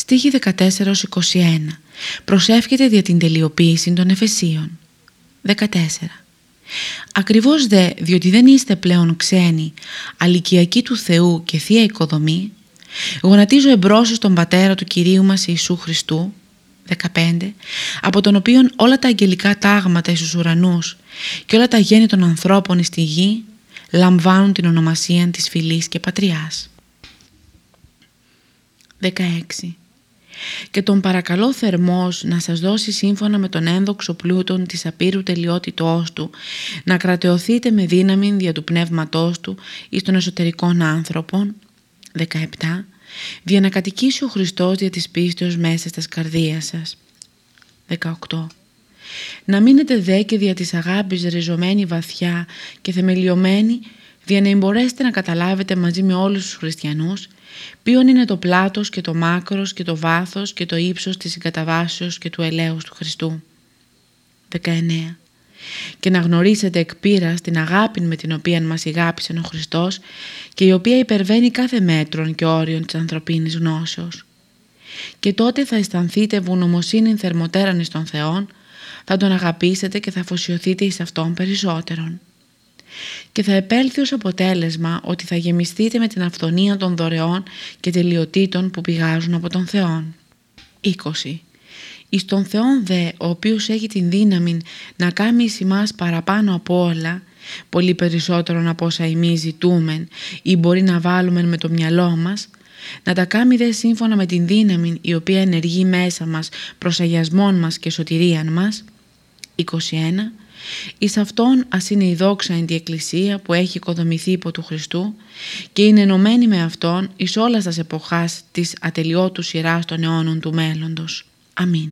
Στίχη 14-21 Προσεύχεται δια την τελειοποίηση των Εφεσίων. 14 Ακριβώς δε, διότι δεν είστε πλέον ξένοι, αλικιακοί του Θεού και Θεία Οικοδομή, γονατίζω εμπρόσως τον Πατέρα του Κυρίου μας Ιησού Χριστού, 15, από τον οποίον όλα τα αγγελικά τάγματα εις ουρανούς και όλα τα γέννη των ανθρώπων στη γη λαμβάνουν την ονομασία της φυλής και πατριάς. 16. Και τον παρακαλώ θερμός να σας δώσει σύμφωνα με τον ένδοξο πλούτον της απείρου τελειότητός του να κρατεωθείτε με δύναμη δια του πνεύματός του εις των εσωτερικών άνθρωπων 17 για να κατοικήσει ο Χριστός δια της πίστεως μέσα στα καρδία σας. 18 να μείνετε δε και δια της αγάπης ριζωμένη βαθιά και θεμελιωμένη για να μπορέσετε να καταλάβετε μαζί με όλους τους χριστιανούς ποιον είναι το πλάτος και το μάκρος και το βάθος και το ύψος της συγκαταβάσεως και του ελέους του Χριστού. 19. Και να γνωρίσετε εκ πείρας την αγάπη με την οποία μας ηγάπησε ο Χριστός και η οποία υπερβαίνει κάθε μέτρον και όριον της ανθρωπίνης γνώσεως. Και τότε θα αισθανθείτε βουνομοσύνη θερμοτέραν εις τον Θεόν, θα τον αγαπήσετε και θα αφοσιωθείτε εις Αυτόν περισσότερον και θα επέλθει ως αποτέλεσμα ότι θα γεμιστείτε με την αυθονία των δωρεών και τελειοτήτων που πηγάζουν από τον Θεό. 20. Εις τον Θεόν δε, ο οποίος έχει την δύναμη να κάνει εις εμάς παραπάνω από όλα, πολύ περισσότερο από όσα εμείς ζητούμε ή μπορεί να βάλουμε με το μυαλό μας, να τα κάνει δε σύμφωνα με την δύναμη η οποία ενεργεί μέσα μας προς αγιασμόν μας και σωτηρίαν μας. 21 Εις αυτόν ας είναι η δόξα εν τη Εκκλησία που έχει οικοδομηθεί υπό του Χριστού και είναι ενωμένη με αυτόν εις όλας τας εποχάς της ατελειώτους σειράς των αιώνων του μέλλοντος. Αμήν.